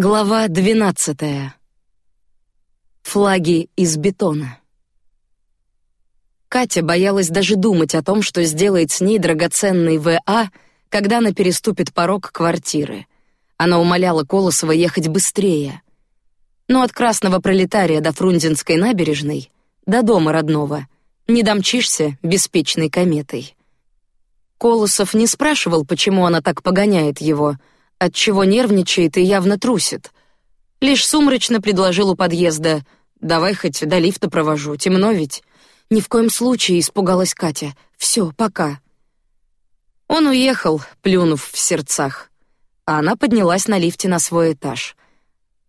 Глава двенадцатая. Флаги из бетона. Катя боялась даже думать о том, что сделает с ней драгоценный ВА, когда она переступит порог квартиры. Она умоляла Колосова ехать быстрее. Но от Красного Пролетария до Фрунзенской набережной, до дома родного, не домчишься беспечной кометой. Колосов не спрашивал, почему она так погоняет его — от чего нервничает и явно трусит. Лишь сумрачно предложил у подъезда: "Давай хоть до лифта провожу, темно ведь". Ни в коем случае испугалась Катя. Все, пока. Он уехал, плюнув в сердцах, а она поднялась на лифте на свой этаж.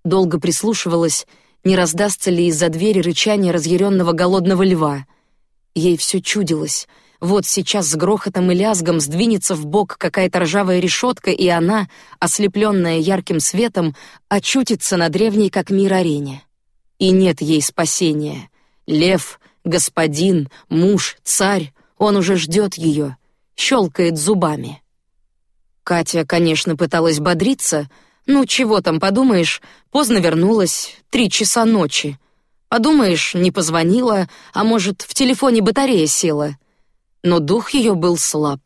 Долго прислушивалась, не раздастся ли из-за двери рычание разъяренного голодного льва. Ей все чудилось. Вот сейчас с грохотом и лязгом сдвинется в бок какая-то ржавая решетка, и она, ослепленная ярким светом, очутится на древней как мир арене. И нет ей спасения. Лев, господин, муж, царь, он уже ждет ее, щелкает зубами. Катя, конечно, пыталась бодриться. Ну чего там, подумаешь, поздно вернулась, три часа ночи. Подумаешь, не позвонила, а может, в телефоне батарея села — но дух ее был слаб.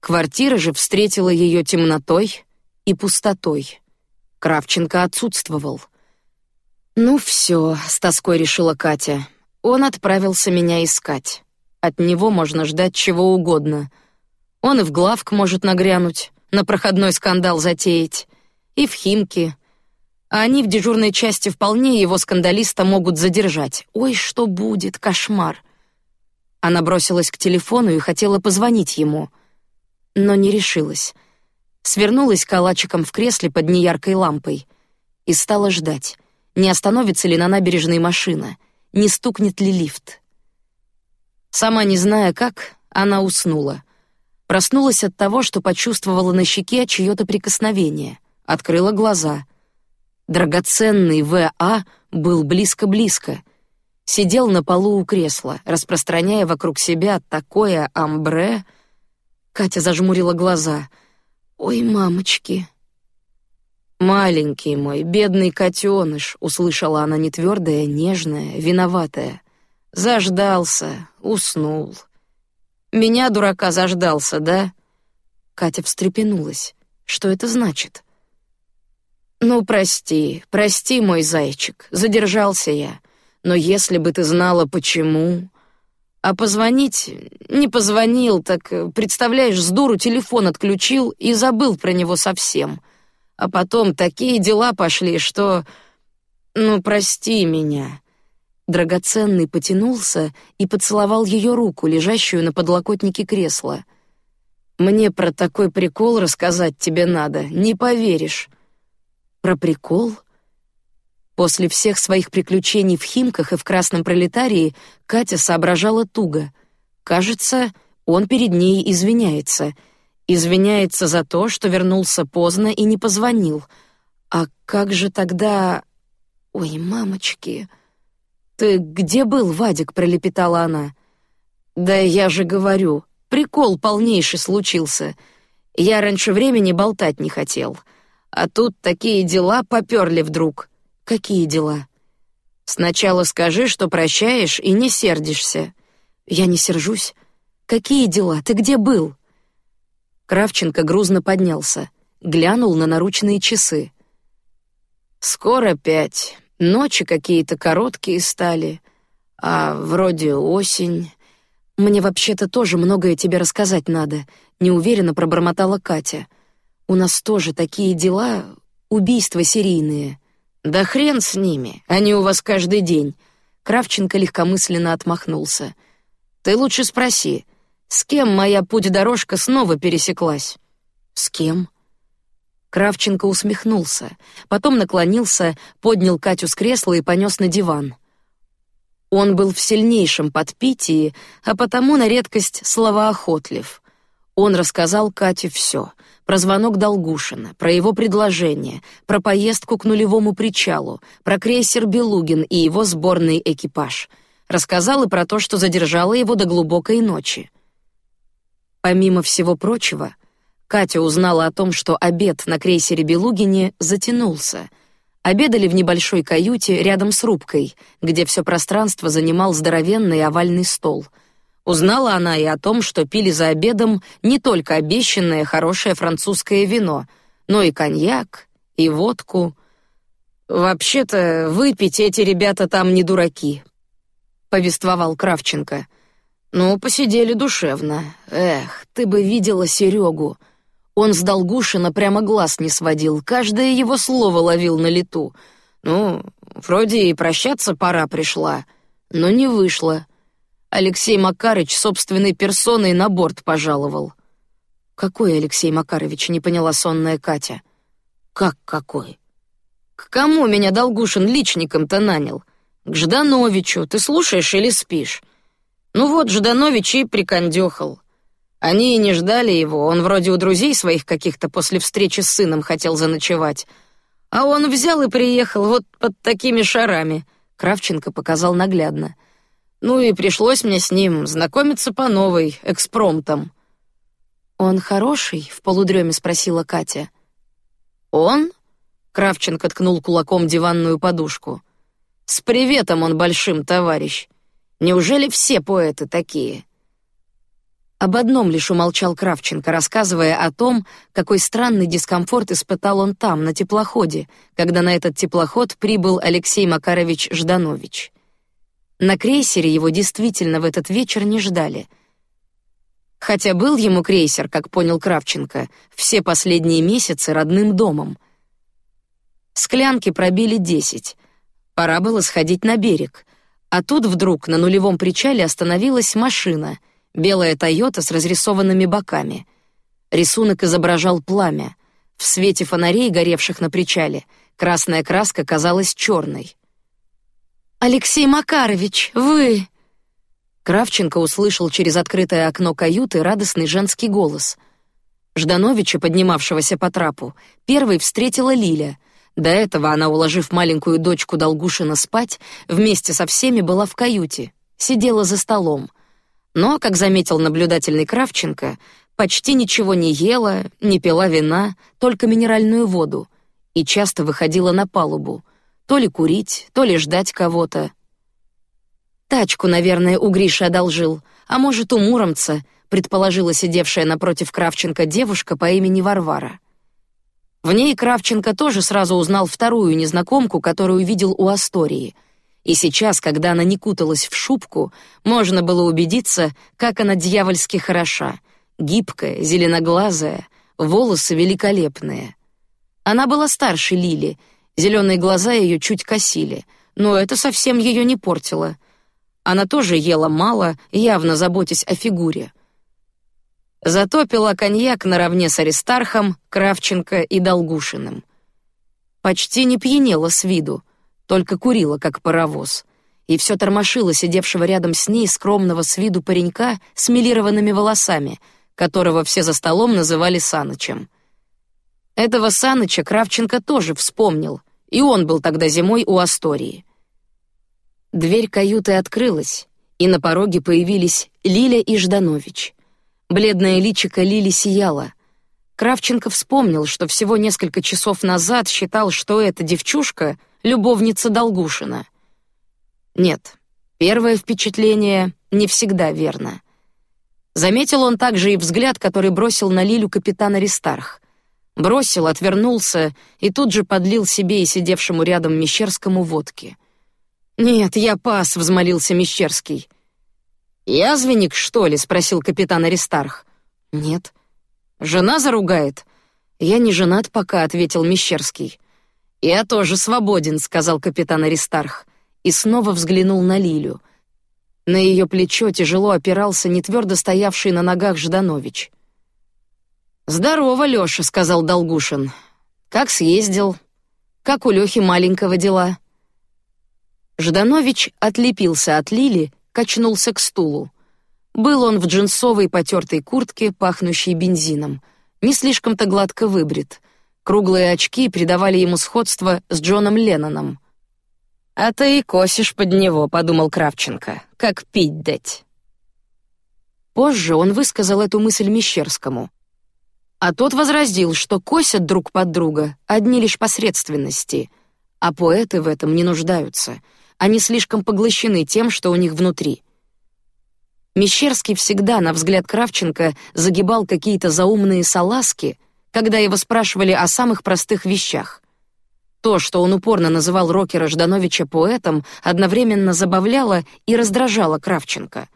Квартира же встретила ее темнотой и пустотой. Кравченко отсутствовал. Ну все, с тоской решила Катя. Он отправился меня искать. От него можно ждать чего угодно. Он и в главк может нагрянуть, на проходной скандал затеять, и в Химки. А они в дежурной части вполне его скандалиста могут задержать. Ой, что будет, кошмар. Она бросилась к телефону и хотела позвонить ему, но не решилась. Свернулась калачиком в кресле под неяркой лампой и стала ждать, не остановится ли на набережной машина, не стукнет ли лифт. Сама не зная как, она уснула. Проснулась от того, что почувствовала на щеке чье-то прикосновение, открыла глаза. Драгоценный В.А. был близко-близко — сидел на полу у кресла, распространяя вокруг себя такое амбре. Катя зажмурила глаза. Ой, мамочки. Маленький мой, бедный котеныш, услышала она не твердая, нежная, виноватая. Заждался, уснул. Меня дурака заждался, да? Катя встрепенулась. Что это значит? Ну прости, прости, мой зайчик, задержался я но если бы ты знала почему... А позвонить не позвонил, так э, представляешь, с дуру телефон отключил и забыл про него совсем. А потом такие дела пошли, что ну прости меня. Драгоценный потянулся и поцеловал ее руку, лежащую на подлокотнике кресла. Мне про такой прикол рассказать тебе надо, не поверишь. Про прикол? После всех своих приключений в Химках и в Красном Пролетарии Катя соображала туго. Кажется, он перед ней извиняется. Извиняется за то, что вернулся поздно и не позвонил. А как же тогда... Ой, мамочки... «Ты где был, Вадик?» — пролепетала она. «Да я же говорю, прикол полнейший случился. Я раньше времени болтать не хотел. А тут такие дела поперли вдруг. Какие дела? Сначала скажи, что прощаешь и не сердишься. Я не сержусь. Какие дела? Ты где был? Кравченко грузно поднялся, глянул на наручные часы. Скоро пять. Ночи какие-то короткие стали, а вроде осень. Мне вообще-то тоже многое тебе рассказать надо. Неуверенно пробормотала Катя. У нас тоже такие дела, убийства серийные. Да хрен с ними, они у вас каждый день. Кравченко легкомысленно отмахнулся. Ты лучше спроси, с кем моя путь-дорожка снова пересеклась? С кем? Кравченко усмехнулся, потом наклонился, поднял Катю с кресла и понес на диван. Он был в сильнейшем подпитии, а потому на редкость словоохотлив. Он рассказал Кате все — про звонок Долгушина, про его предложение, про поездку к нулевому причалу, про крейсер Белугин и его сборный экипаж. Рассказал и про то, что задержало его до глубокой ночи. Помимо всего прочего, Катя узнала о том, что обед на крейсере Белугине затянулся. Обедали в небольшой каюте рядом с рубкой, где все пространство занимал здоровенный овальный стол. Узнала она и о том, что пили за обедом не только обещанное хорошее французское вино, но и коньяк, и водку. Вообще-то выпить эти ребята там не дураки, повествовал Кравченко. Ну, посидели душевно. Эх, ты бы видела Серегу. Он с Долгушина прямо глаз не сводил, каждое его слово ловил на лету. Ну, вроде и прощаться пора пришла, но не вышло. Алексей Макарыч собственной персоной на борт пожаловал. Какой Алексей Макарович, не поняла сонная Катя. Как какой? К кому меня Долгушин личником-то нанял? К Ждановичу. Ты слушаешь или спишь? Ну вот, Жданович и прикондехал. Они и не ждали его, он вроде у друзей своих каких-то после встречи с сыном хотел заночевать. А он взял и приехал вот под такими шарами. Кравченко показал наглядно. Ну и пришлось мне с ним знакомиться по новой, экспромтом. Он хороший? В полудреме спросила Катя. Он? Кравченко ткнул кулаком диванную подушку. С приветом он большим, товарищ. Неужели все поэты такие? Об одном лишь умолчал Кравченко, рассказывая о том, какой странный дискомфорт испытал он там, на теплоходе, когда на этот теплоход прибыл Алексей Макарович Жданович. На крейсере его действительно в этот вечер не ждали. Хотя был ему крейсер, как понял Кравченко, все последние месяцы родным домом. Склянки пробили десять. Пора было сходить на берег. А тут вдруг на нулевом причале остановилась машина — белая Тойота с разрисованными боками. Рисунок изображал пламя. В свете фонарей, горевших на причале, красная краска казалась черной. Алексей Макарович, вы? Кравченко услышал через открытое окно каюты радостный женский голос. Ждановича, поднимавшегося по трапу, первой встретила Лиля. До этого она, уложив маленькую дочку Долгушина спать, вместе со всеми была в каюте, сидела за столом. Но, как заметил наблюдательный Кравченко, почти ничего не ела, не пила вина, только минеральную воду, и часто выходила на палубу, то ли курить, то ли ждать кого-то. Тачку, наверное, у Гриши одолжил, а может, у Муромца, предположила сидевшая напротив Кравченко девушка по имени Варвара. В ней Кравченко тоже сразу узнал вторую незнакомку, которую видел у Астории — и сейчас, когда она не куталась в шубку, можно было убедиться, как она дьявольски хороша, гибкая, зеленоглазая, волосы великолепные. Она была старше Лили, зеленые глаза ее чуть косили, но это совсем ее не портило. Она тоже ела мало, явно заботясь о фигуре. Зато пила коньяк наравне с Аристархом, Кравченко и Долгушиным. Почти не пьянела с виду, только курила, как паровоз, и все тормошила сидевшего рядом с ней скромного с виду паренька с милированными волосами, которого все за столом называли Санычем. Этого Саныча Кравченко тоже вспомнил, и он был тогда зимой у Астории. Дверь каюты открылась, и на пороге появились Лиля и Жданович. Бледное личико Лили сияло. Кравченко вспомнил, что всего несколько часов назад считал, что эта девчушка — любовница Долгушина. Нет, первое впечатление не всегда верно. Заметил он также и взгляд, который бросил на Лилю капитан Аристарх. Бросил, отвернулся и тут же подлил себе и сидевшему рядом Мещерскому водки. «Нет, я пас», — взмолился Мещерский. «Язвенник, что ли?» — спросил капитан Аристарх. «Нет». «Жена заругает?» «Я не женат пока», — ответил Мещерский. «Я тоже свободен», — сказал капитан Аристарх, и снова взглянул на Лилю. На ее плечо тяжело опирался нетвердо стоявший на ногах Жданович. «Здорово, Лёша», — сказал Долгушин. «Как съездил? Как у Лёхи маленького дела?» Жданович отлепился от Лили, качнулся к стулу. Был он в джинсовой потертой куртке, пахнущей бензином, не слишком-то гладко выбрит — Круглые очки придавали ему сходство с Джоном Ленноном. «А ты и косишь под него», — подумал Кравченко, — «как пить дать». Позже он высказал эту мысль Мещерскому. А тот возразил, что косят друг под друга одни лишь посредственности, а поэты в этом не нуждаются. Они слишком поглощены тем, что у них внутри. Мещерский всегда, на взгляд Кравченко, загибал какие-то заумные салазки, когда его спрашивали о самых простых вещах. То, что он упорно называл рокера Ждановича поэтом, одновременно забавляло и раздражало Кравченко.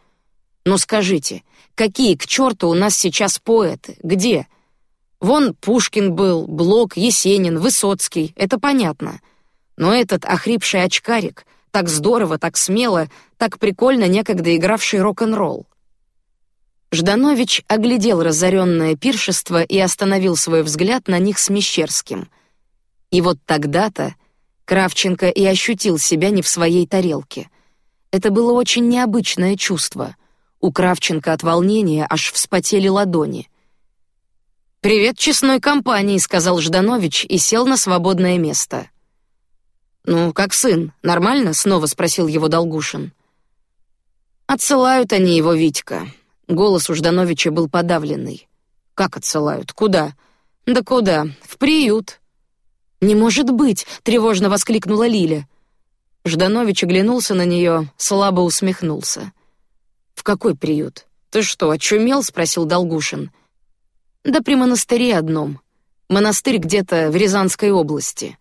«Ну скажите, какие к черту у нас сейчас поэты? Где? Вон Пушкин был, Блок, Есенин, Высоцкий, это понятно. Но этот охрипший очкарик, так здорово, так смело, так прикольно некогда игравший рок-н-ролл. Жданович оглядел разоренное пиршество и остановил свой взгляд на них с Мещерским. И вот тогда-то Кравченко и ощутил себя не в своей тарелке. Это было очень необычное чувство. У Кравченко от волнения аж вспотели ладони. «Привет честной компании», — сказал Жданович и сел на свободное место. «Ну, как сын, нормально?» — снова спросил его Долгушин. «Отсылают они его, Витька». Голос у Ждановича был подавленный. «Как отсылают? Куда?» «Да куда? В приют». «Не может быть!» — тревожно воскликнула Лиля. Жданович оглянулся на нее, слабо усмехнулся. «В какой приют? Ты что, очумел?» — спросил Долгушин. «Да при монастыре одном. Монастырь где-то в Рязанской области.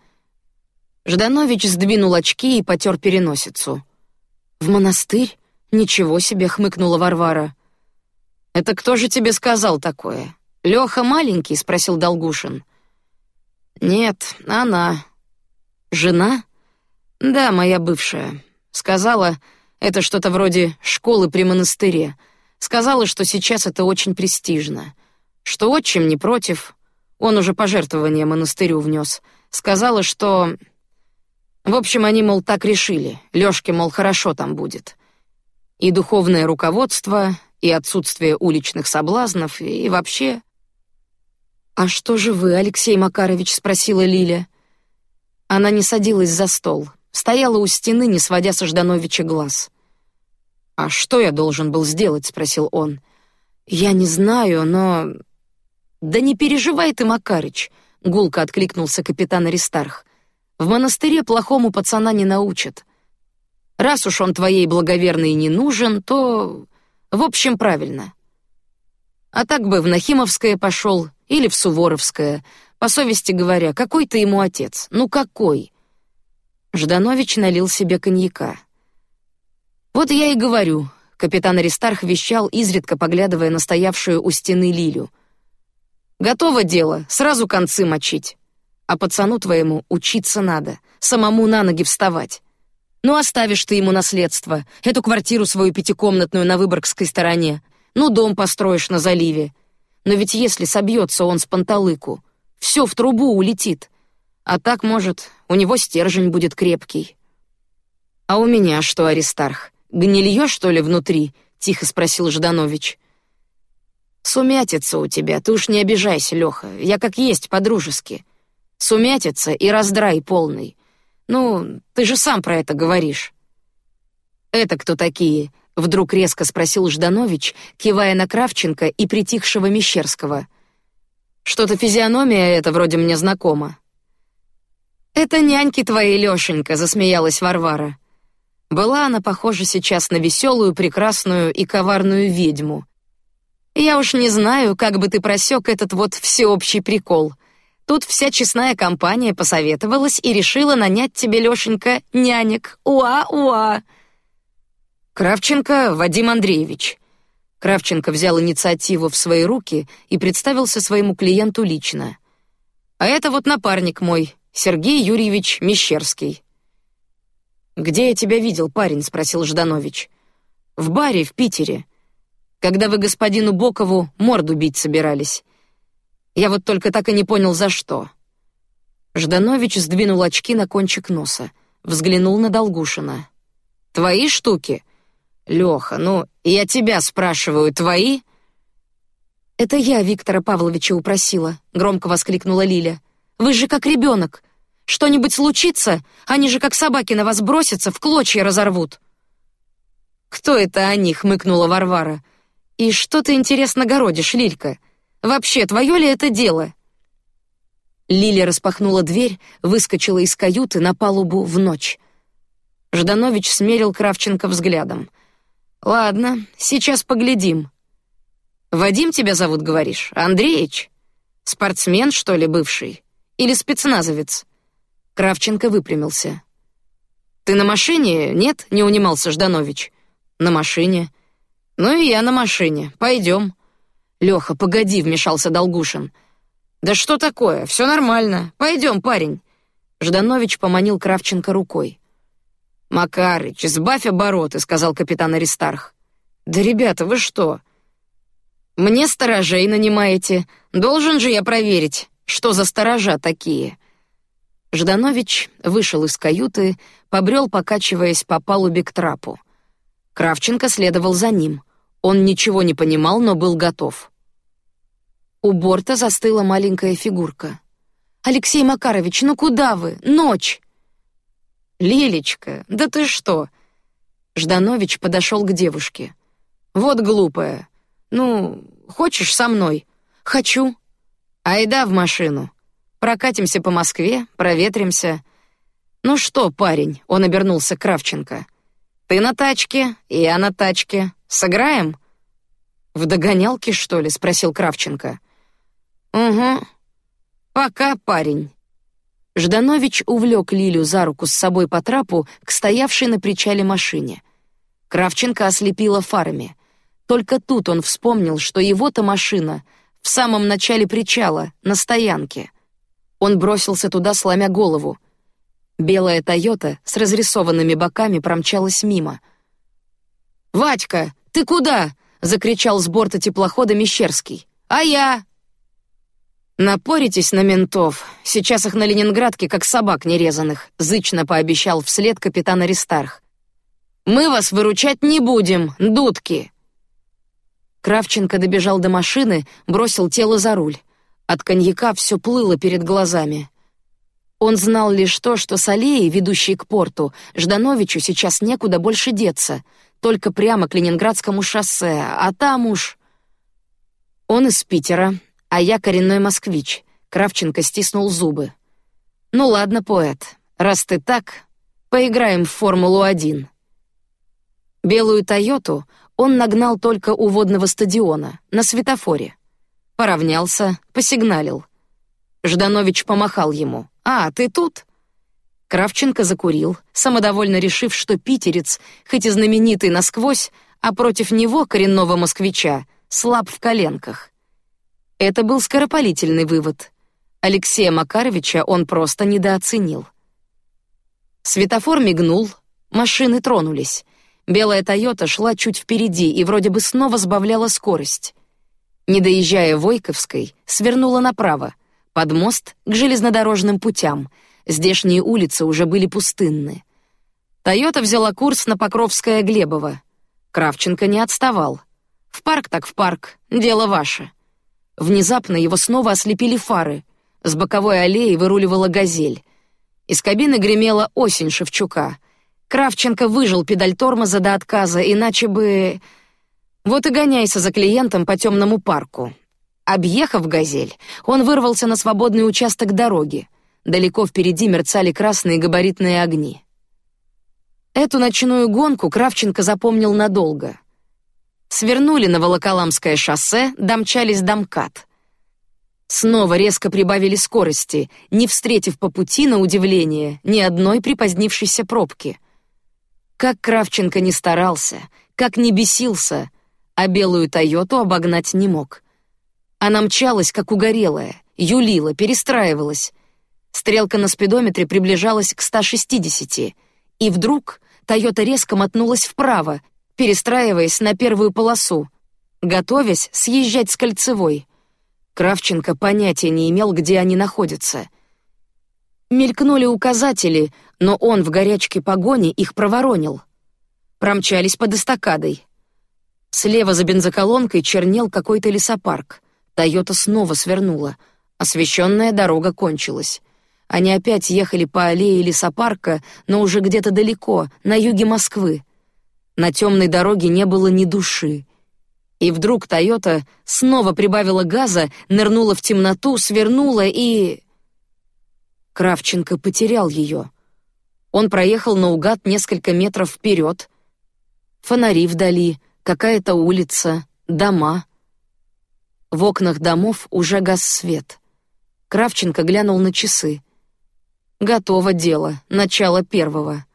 Жданович сдвинул очки и потер переносицу. В монастырь? Ничего себе, хмыкнула Варвара. Это кто же тебе сказал такое? Леха маленький? спросил Долгушин. Нет, она. Жена? Да, моя бывшая. Сказала, это что-то вроде школы при монастыре. Сказала, что сейчас это очень престижно, что отчим не против. Он уже пожертвование монастырю внес. Сказала, что в общем, они, мол, так решили. Лёшке, мол, хорошо там будет. И духовное руководство, и отсутствие уличных соблазнов, и вообще... «А что же вы, Алексей Макарович?» — спросила Лиля. Она не садилась за стол, стояла у стены, не сводя со Ждановича глаз. «А что я должен был сделать?» — спросил он. «Я не знаю, но...» «Да не переживай ты, Макарыч!» — гулко откликнулся капитан Аристарх. В монастыре плохому пацана не научат. Раз уж он твоей благоверной не нужен, то, в общем, правильно. А так бы в Нахимовское пошел или в Суворовское. По совести говоря, какой ты ему отец? Ну какой? Жданович налил себе коньяка. Вот я и говорю. Капитан Аристарх вещал, изредка поглядывая на стоявшую у стены Лилю. Готово дело, сразу концы мочить. А пацану твоему учиться надо, самому на ноги вставать. Ну оставишь ты ему наследство, эту квартиру свою пятикомнатную на Выборгской стороне, ну дом построишь на заливе. Но ведь если собьется он с панталыку, все в трубу улетит. А так, может, у него стержень будет крепкий. А у меня что, Аристарх, гнилье что ли внутри? Тихо спросил Жданович. Сумятица у тебя, ты уж не обижайся, Леха. Я как есть по-дружески. Сумятица и раздрай полный. Ну, ты же сам про это говоришь. Это кто такие? Вдруг резко спросил Жданович, кивая на Кравченко и притихшего Мещерского. Что-то физиономия эта вроде мне знакома. Это няньки твои, Лешенька, засмеялась Варвара. Была она похожа сейчас на веселую, прекрасную и коварную ведьму. Я уж не знаю, как бы ты просек этот вот всеобщий прикол. Тут вся честная компания посоветовалась и решила нанять тебе, Лешенька, нянек. Уа-уа. Кравченко Вадим Андреевич. Кравченко взял инициативу в свои руки и представился своему клиенту лично. А это вот напарник мой, Сергей Юрьевич Мещерский. Где я тебя видел, парень? спросил Жданович. В баре в Питере, когда вы господину Бокову морду бить собирались. Я вот только так и не понял, за что. Жданович сдвинул очки на кончик носа, взглянул на Долгушина. Твои штуки, Леха. Ну, я тебя спрашиваю, твои? Это я Виктора Павловича упросила, громко воскликнула Лиля. Вы же как ребенок. Что-нибудь случится, они же как собаки на вас бросятся, в клочья разорвут. Кто это они? хмыкнула Варвара. И что ты интересно городишь, Лилька? Вообще, твое ли это дело? Лиля распахнула дверь, выскочила из каюты на палубу в ночь. Жданович смерил Кравченко взглядом. Ладно, сейчас поглядим. Вадим тебя зовут, говоришь? Андреич? Спортсмен, что ли, бывший? Или спецназовец? Кравченко выпрямился. Ты на машине? Нет, не унимался Жданович. На машине. Ну и я на машине. Пойдем. Леха, погоди, вмешался Долгушин. Да что такое? Все нормально. Пойдем, парень. Жданович поманил Кравченко рукой. Макарыч, сбавь обороты, сказал капитан Аристарх. Да, ребята, вы что? Мне сторожей нанимаете. Должен же я проверить, что за сторожа такие. Жданович вышел из каюты, побрел, покачиваясь по палубе к трапу. Кравченко следовал за ним. Он ничего не понимал, но был готов. У борта застыла маленькая фигурка. Алексей Макарович, ну куда вы? Ночь. Лилечка, да ты что? Жданович подошел к девушке. Вот глупая. Ну, хочешь со мной? Хочу. Айда в машину. Прокатимся по Москве, проветримся. Ну что, парень, он обернулся к Кравченко. Ты на тачке, я на тачке. Сыграем? В догонялки что ли? спросил Кравченко. Угу. Пока, парень. Жданович увлек Лилю за руку с собой по трапу к стоявшей на причале машине. Кравченко ослепила фарами. Только тут он вспомнил, что его-то машина в самом начале причала, на стоянке. Он бросился туда, сломя голову. Белая Тойота с разрисованными боками промчалась мимо. Вадька, ты куда? закричал с борта теплохода Мещерский. А я? Напоритесь на ментов. Сейчас их на Ленинградке как собак нерезанных. Зычно пообещал вслед капитан Аристарх. Мы вас выручать не будем, дудки. Кравченко добежал до машины, бросил тело за руль. От коньяка все плыло перед глазами. Он знал лишь то, что с аллеи, ведущей к порту, Ждановичу сейчас некуда больше деться, только прямо к Ленинградскому шоссе, а там уж... Он из Питера, а я коренной москвич. Кравченко стиснул зубы. Ну ладно, поэт, раз ты так, поиграем в Формулу-1. Белую Тойоту он нагнал только у водного стадиона на светофоре поравнялся, посигналил. Жданович помахал ему. А, ты тут? Кравченко закурил, самодовольно решив, что питерец, хоть и знаменитый насквозь, а против него коренного москвича слаб в коленках. Это был скоропалительный вывод. Алексея Макаровича он просто недооценил. Светофор мигнул, машины тронулись. Белая Тойота шла чуть впереди и вроде бы снова сбавляла скорость. Не доезжая Войковской, свернула направо, под мост к железнодорожным путям. Здешние улицы уже были пустынны. Тойота взяла курс на Покровское Глебово. Кравченко не отставал. В парк так в парк, дело ваше. Внезапно его снова ослепили фары. С боковой аллеи выруливала газель. Из кабины гремела осень Шевчука. Кравченко выжил педаль тормоза до отказа, иначе бы вот и гоняйся за клиентом по темному парку. Объехав газель, он вырвался на свободный участок дороги. Далеко впереди мерцали красные габаритные огни. Эту ночную гонку Кравченко запомнил надолго. Свернули на Волоколамское шоссе, домчались до МКАД. Снова резко прибавили скорости, не встретив по пути на удивление ни одной припозднившейся пробки. Как Кравченко не старался, как не бесился, а белую Тойоту обогнать не мог. Она мчалась как угорелая, юлила, перестраивалась. Стрелка на спидометре приближалась к 160, и вдруг Тойота резко мотнулась вправо, перестраиваясь на первую полосу, готовясь съезжать с кольцевой. Кравченко понятия не имел, где они находятся. Мелькнули указатели, но он в горячке погони их проворонил. Промчались под эстакадой. Слева за бензоколонкой чернел какой-то лесопарк. Тойота снова свернула. Освещенная дорога кончилась. Они опять ехали по аллее лесопарка, но уже где-то далеко, на юге Москвы. На темной дороге не было ни души. И вдруг Тойота снова прибавила газа, нырнула в темноту, свернула и... Кравченко потерял ее. Он проехал наугад несколько метров вперед. Фонари вдали, какая-то улица, дома. В окнах домов уже гас свет. Кравченко глянул на часы. Готово дело, начало первого.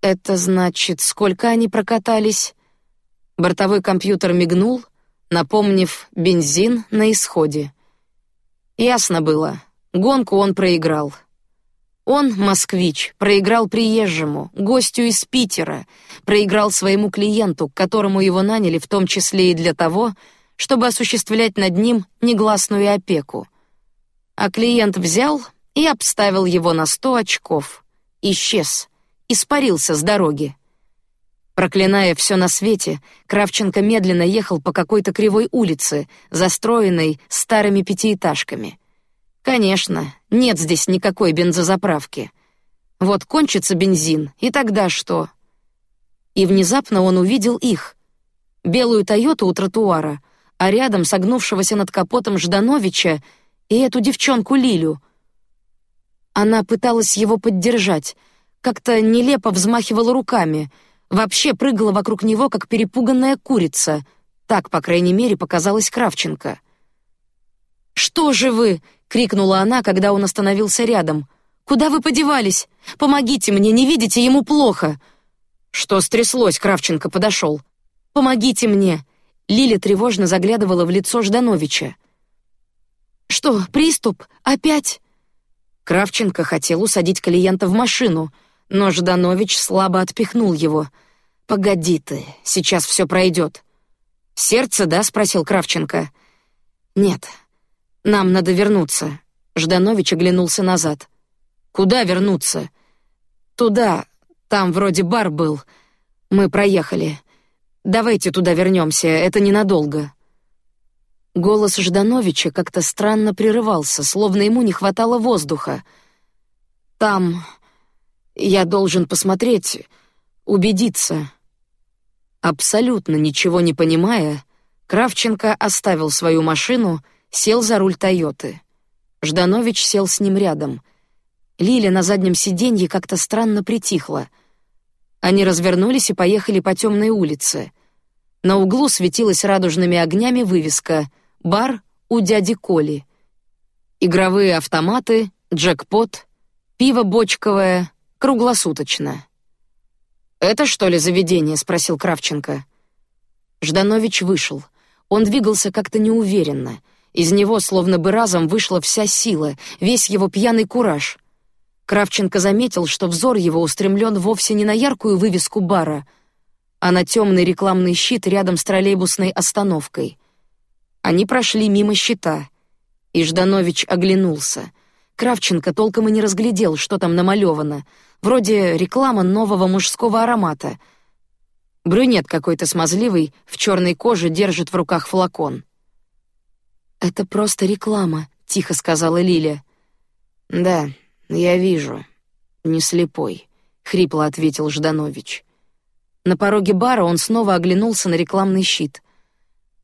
Это значит, сколько они прокатались? Бортовой компьютер мигнул, напомнив бензин на исходе. Ясно было, гонку он проиграл. Он, москвич, проиграл приезжему, гостю из Питера, проиграл своему клиенту, которому его наняли в том числе и для того, чтобы осуществлять над ним негласную опеку. А клиент взял и обставил его на сто очков. Исчез, испарился с дороги. Проклиная все на свете, Кравченко медленно ехал по какой-то кривой улице, застроенной старыми пятиэтажками. Конечно, нет здесь никакой бензозаправки. Вот кончится бензин, и тогда что? И внезапно он увидел их. Белую Тойоту у тротуара, а рядом согнувшегося над капотом Ждановича и эту девчонку Лилю. Она пыталась его поддержать, как-то нелепо взмахивала руками — вообще прыгала вокруг него, как перепуганная курица. Так, по крайней мере, показалось Кравченко. Что же вы? крикнула она, когда он остановился рядом. Куда вы подевались? Помогите мне, не видите, ему плохо. Что стряслось? Кравченко подошел. Помогите мне. Лиля тревожно заглядывала в лицо Ждановича. Что, приступ? Опять? Кравченко хотел усадить клиента в машину, но Жданович слабо отпихнул его. Погоди ты, сейчас все пройдет. Сердце, да? спросил Кравченко. Нет, нам надо вернуться. Жданович оглянулся назад. Куда вернуться? Туда. Там вроде бар был. Мы проехали. Давайте туда вернемся. Это ненадолго. Голос Ждановича как-то странно прерывался, словно ему не хватало воздуха. Там я должен посмотреть, убедиться. Абсолютно ничего не понимая, Кравченко оставил свою машину, сел за руль Тойоты. Жданович сел с ним рядом. Лиля на заднем сиденье как-то странно притихла. Они развернулись и поехали по темной улице. На углу светилась радужными огнями вывеска «Бар у дяди Коли». Игровые автоматы, джекпот, пиво бочковое, круглосуточно. Это что ли заведение? – спросил Кравченко. Жданович вышел. Он двигался как-то неуверенно. Из него словно бы разом вышла вся сила, весь его пьяный кураж. Кравченко заметил, что взор его устремлен вовсе не на яркую вывеску бара, а на темный рекламный щит рядом с троллейбусной остановкой. Они прошли мимо щита, и Жданович оглянулся. Кравченко толком и не разглядел, что там намалевано — вроде реклама нового мужского аромата. Брюнет какой-то смазливый в черной коже держит в руках флакон. Это просто реклама, тихо сказала Лиля. Да, я вижу, не слепой, хрипло ответил Жданович. На пороге бара он снова оглянулся на рекламный щит.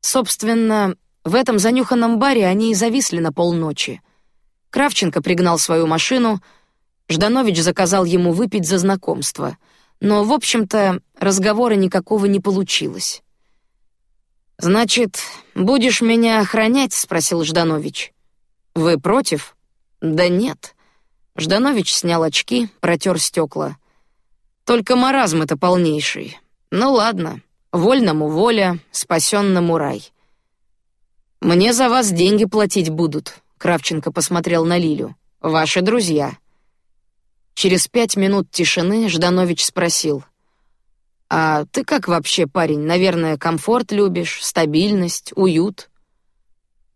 Собственно, в этом занюханном баре они и зависли на полночи. Кравченко пригнал свою машину, Жданович заказал ему выпить за знакомство, но в общем-то разговора никакого не получилось. Значит, будешь меня охранять? – спросил Жданович. Вы против? Да нет. Жданович снял очки, протер стекла. Только маразм это полнейший. Ну ладно, вольному воля, спасенному рай. Мне за вас деньги платить будут. Кравченко посмотрел на Лилю. Ваши друзья. Через пять минут тишины Жданович спросил: "А ты как вообще, парень? Наверное, комфорт любишь, стабильность, уют?"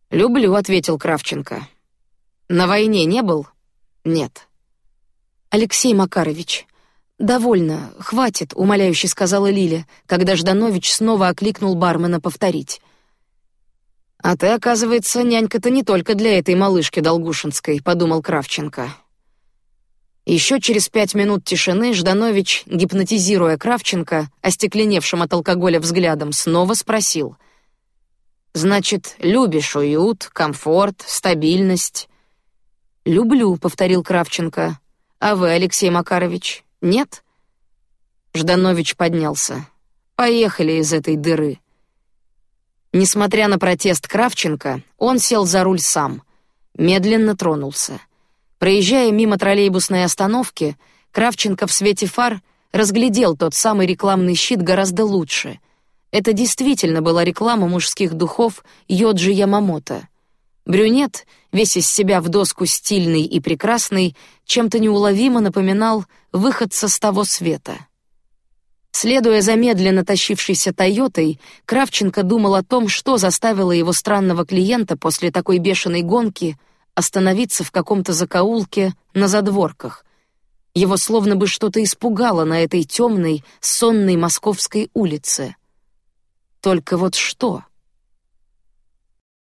"Люблю", ответил Кравченко. "На войне не был?" "Нет". Алексей Макарович, довольно, хватит, умоляюще сказала Лиля, когда Жданович снова окликнул бармена повторить. А ты, оказывается, нянька-то не только для этой малышки Долгушинской, подумал Кравченко. Еще через пять минут тишины Жданович, гипнотизируя Кравченко, остекленевшим от алкоголя взглядом, снова спросил: Значит, любишь уют, комфорт, стабильность. Люблю, повторил Кравченко. А вы, Алексей Макарович, нет? Жданович поднялся. Поехали из этой дыры. Несмотря на протест Кравченко, он сел за руль сам, медленно тронулся. Проезжая мимо троллейбусной остановки, Кравченко в свете фар разглядел тот самый рекламный щит гораздо лучше. Это действительно была реклама мужских духов Йоджи Ямамото. Брюнет, весь из себя в доску стильный и прекрасный, чем-то неуловимо напоминал выходца с того света. Следуя за медленно тащившейся Тойотой, Кравченко думал о том, что заставило его странного клиента после такой бешеной гонки остановиться в каком-то закоулке на задворках. Его словно бы что-то испугало на этой темной, сонной московской улице. Только вот что?